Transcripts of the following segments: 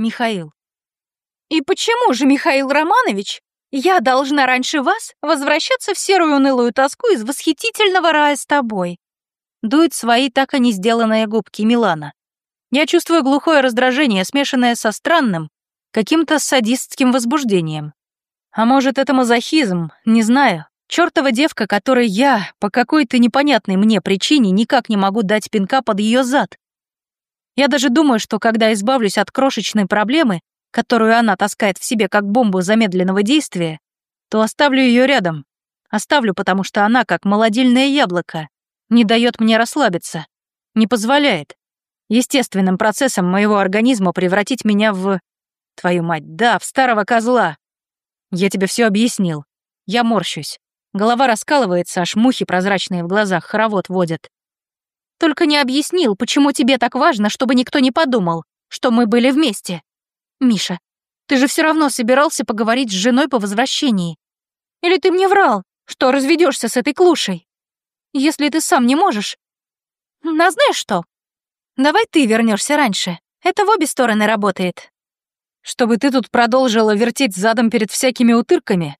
Михаил. И почему же, Михаил Романович, я должна раньше вас возвращаться в серую унылую тоску из восхитительного рая с тобой? Дует свои так и не сделанные губки Милана. Я чувствую глухое раздражение, смешанное со странным, каким-то садистским возбуждением. А может, это мазохизм, не знаю. Чёртова девка, которой я, по какой-то непонятной мне причине, никак не могу дать пинка под ее зад. Я даже думаю, что когда избавлюсь от крошечной проблемы, которую она таскает в себе как бомбу замедленного действия, то оставлю ее рядом. Оставлю, потому что она, как молодильное яблоко, не дает мне расслабиться, не позволяет естественным процессом моего организма превратить меня в... Твою мать, да, в старого козла. Я тебе все объяснил. Я морщусь. Голова раскалывается, аж мухи прозрачные в глазах хоровод водят. Только не объяснил, почему тебе так важно, чтобы никто не подумал, что мы были вместе. Миша, ты же все равно собирался поговорить с женой по возвращении. Или ты мне врал, что разведешься с этой клушей? Если ты сам не можешь... На знаешь что? Давай ты вернешься раньше. Это в обе стороны работает. Чтобы ты тут продолжила вертеть задом перед всякими утырками?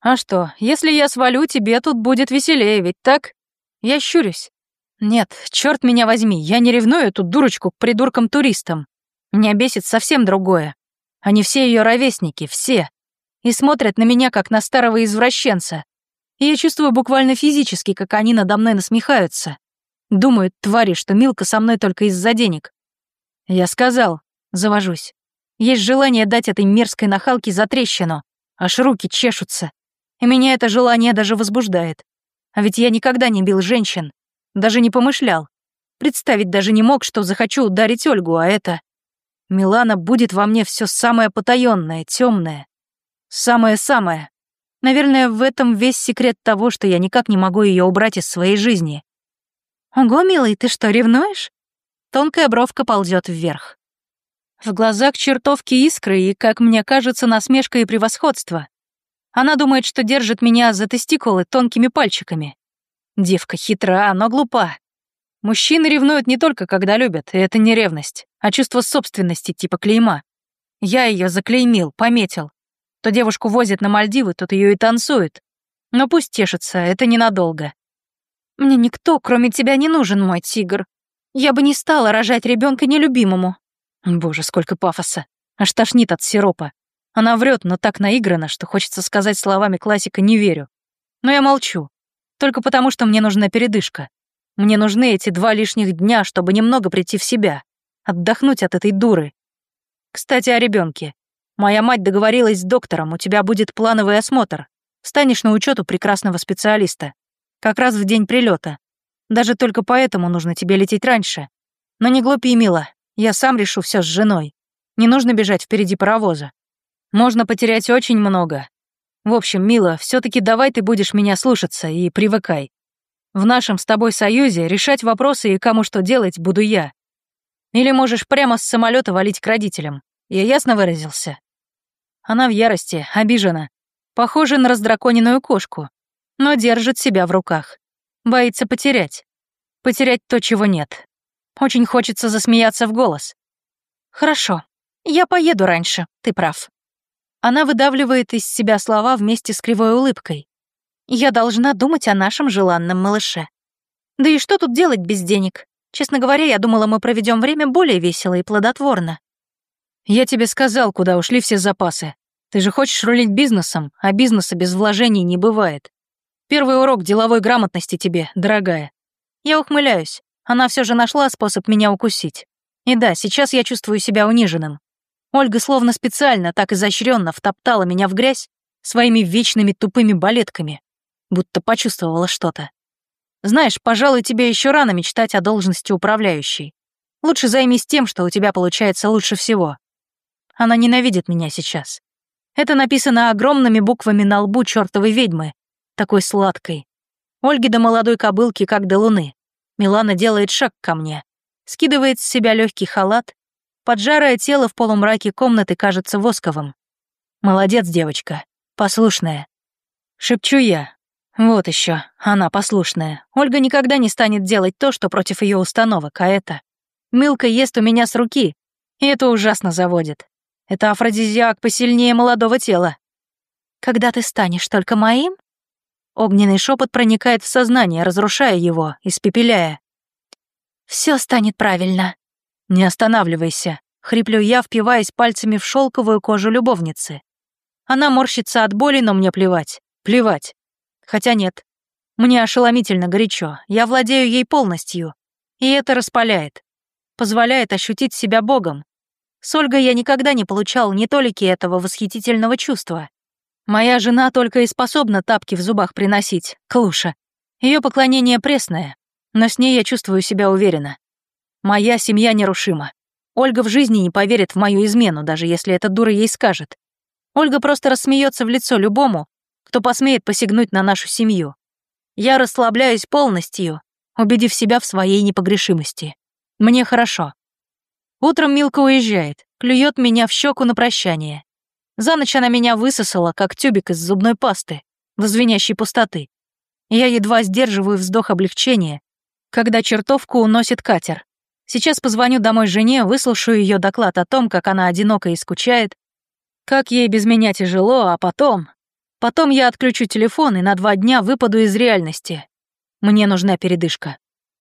А что, если я свалю, тебе тут будет веселее, ведь так? Я щурюсь. Нет, черт меня возьми, я не ревную эту дурочку к придуркам-туристам. Меня бесит совсем другое. Они все ее ровесники, все. И смотрят на меня, как на старого извращенца. И я чувствую буквально физически, как они надо мной насмехаются. Думают, твари, что Милка со мной только из-за денег. Я сказал, завожусь. Есть желание дать этой мерзкой нахалке затрещину. Аж руки чешутся. И меня это желание даже возбуждает. А ведь я никогда не бил женщин. Даже не помышлял. Представить даже не мог, что захочу ударить Ольгу, а это... Милана будет во мне все самое потаенное, темное. Самое-самое. Наверное, в этом весь секрет того, что я никак не могу ее убрать из своей жизни. «Ого, милый, ты что, ревнуешь?» Тонкая бровка ползет вверх. В глазах чертовки искры и, как мне кажется, насмешка и превосходство. Она думает, что держит меня за тестикулы тонкими пальчиками. Девка хитра, но глупа. Мужчины ревнуют не только когда любят, и это не ревность, а чувство собственности типа клейма. Я ее заклеймил, пометил. То девушку возят на Мальдивы, тот ее и танцует. Но пусть тешится, это ненадолго. Мне никто, кроме тебя, не нужен, мой тигр. Я бы не стала рожать ребенка нелюбимому. Боже, сколько пафоса. Аж тошнит от сиропа. Она врет, но так наиграно, что хочется сказать словами классика «не верю». Но я молчу. Только потому, что мне нужна передышка. Мне нужны эти два лишних дня, чтобы немного прийти в себя. Отдохнуть от этой дуры. Кстати, о ребенке. Моя мать договорилась с доктором, у тебя будет плановый осмотр. Станешь на учет у прекрасного специалиста. Как раз в день прилета. Даже только поэтому нужно тебе лететь раньше. Но не глупи, мила. Я сам решу все с женой. Не нужно бежать впереди паровоза. Можно потерять очень много. В общем, мила, все таки давай ты будешь меня слушаться и привыкай. В нашем с тобой союзе решать вопросы и кому что делать буду я. Или можешь прямо с самолета валить к родителям. Я ясно выразился? Она в ярости, обижена. Похожа на раздраконенную кошку но держит себя в руках. Боится потерять. Потерять то, чего нет. Очень хочется засмеяться в голос. «Хорошо, я поеду раньше, ты прав». Она выдавливает из себя слова вместе с кривой улыбкой. «Я должна думать о нашем желанном малыше. Да и что тут делать без денег? Честно говоря, я думала, мы проведем время более весело и плодотворно». «Я тебе сказал, куда ушли все запасы. Ты же хочешь рулить бизнесом, а бизнеса без вложений не бывает. Первый урок деловой грамотности тебе, дорогая. Я ухмыляюсь. Она все же нашла способ меня укусить. И да, сейчас я чувствую себя униженным. Ольга словно специально, так изощренно втоптала меня в грязь своими вечными тупыми балетками, будто почувствовала что-то. Знаешь, пожалуй, тебе еще рано мечтать о должности управляющей. Лучше займись тем, что у тебя получается лучше всего. Она ненавидит меня сейчас. Это написано огромными буквами на лбу чертовой ведьмы, такой сладкой. Ольги до молодой кобылки, как до луны. Милана делает шаг ко мне, скидывает с себя легкий халат, поджарое тело в полумраке комнаты кажется восковым. Молодец, девочка, послушная. Шепчу я. Вот еще, она послушная. Ольга никогда не станет делать то, что против ее установок, а это... Милка ест у меня с руки, и это ужасно заводит. Это афродизиак посильнее молодого тела. Когда ты станешь только моим? Огненный шепот проникает в сознание, разрушая его, испепеляя. Все станет правильно. Не останавливайся. Хриплю я, впиваясь пальцами в шелковую кожу любовницы. Она морщится от боли, но мне плевать. Плевать. Хотя нет. Мне ошеломительно горячо. Я владею ей полностью. И это распаляет. Позволяет ощутить себя богом. С Ольгой я никогда не получал ни толики этого восхитительного чувства. Моя жена только и способна тапки в зубах приносить, Клуша. Ее поклонение пресное, но с ней я чувствую себя уверенно. Моя семья нерушима. Ольга в жизни не поверит в мою измену, даже если эта дура ей скажет. Ольга просто рассмеется в лицо любому, кто посмеет посягнуть на нашу семью. Я расслабляюсь полностью, убедив себя в своей непогрешимости. Мне хорошо. Утром Милка уезжает, клюет меня в щеку на прощание. За ночь она меня высосала, как тюбик из зубной пасты, в звенящей пустоты. Я едва сдерживаю вздох облегчения, когда чертовку уносит катер. Сейчас позвоню домой жене, выслушаю ее доклад о том, как она одинока и скучает, как ей без меня тяжело, а потом... Потом я отключу телефон и на два дня выпаду из реальности. Мне нужна передышка.